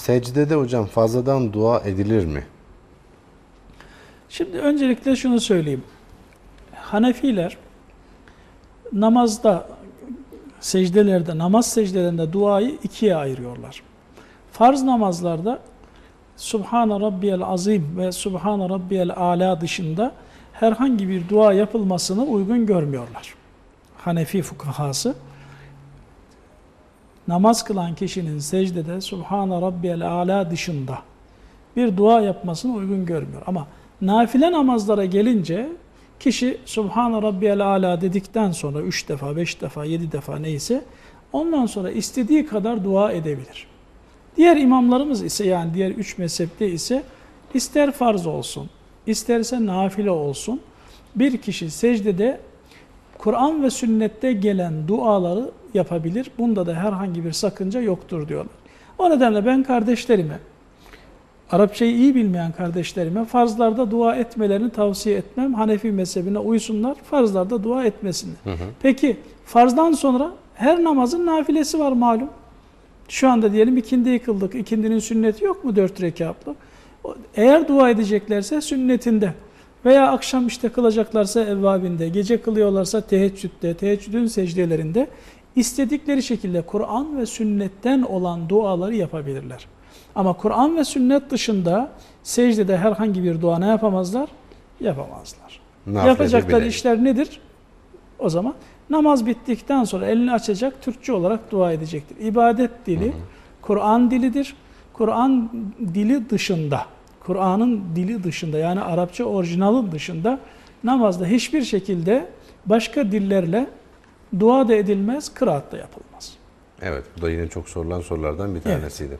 secdede hocam fazladan dua edilir mi? Şimdi öncelikle şunu söyleyeyim. Hanefiler namazda, secdelerde, namaz secdelerinde duayı ikiye ayırıyorlar. Farz namazlarda Subhane Rabbiyel Azim ve Subhane Rabbiyel Ala dışında herhangi bir dua yapılmasını uygun görmüyorlar. Hanefi fukahası namaz kılan kişinin secdede Subhane Rabbiyel Ala dışında bir dua yapmasını uygun görmüyor. Ama nafile namazlara gelince kişi Subhane Rabbiyel Ala dedikten sonra 3 defa, 5 defa, 7 defa neyse ondan sonra istediği kadar dua edebilir. Diğer imamlarımız ise yani diğer üç mezhepte ise ister farz olsun, isterse nafile olsun bir kişi secdede Kur'an ve sünnette gelen duaları yapabilir. Bunda da herhangi bir sakınca yoktur diyorlar. O nedenle ben kardeşlerime, Arapçayı iyi bilmeyen kardeşlerime farzlarda dua etmelerini tavsiye etmem. Hanefi mezhebine uysunlar, farzlarda dua etmesinler. Hı hı. Peki farzdan sonra her namazın nafilesi var malum. Şu anda diyelim ikindi yıkıldık. İkindinin sünneti yok mu dört rekatlı? Eğer dua edeceklerse sünnetinde veya akşam işte kılacaklarsa evvabinde, gece kılıyorlarsa teheccüde, teheccüdün secdelerinde istedikleri şekilde Kur'an ve sünnetten olan duaları yapabilirler. Ama Kur'an ve sünnet dışında secdede herhangi bir dua ne yapamazlar? Yapamazlar. Nafilede Yapacakları bile. işler nedir? O zaman namaz bittikten sonra elini açacak, Türkçe olarak dua edecektir. İbadet dili, Kur'an dilidir. Kur'an dili dışında, Kur'an'ın dili dışında yani Arapça orijinalın dışında namazda hiçbir şekilde başka dillerle dua da edilmez, kıraat da yapılmaz. Evet bu da yine çok sorulan sorulardan bir Evet. tanesiydi.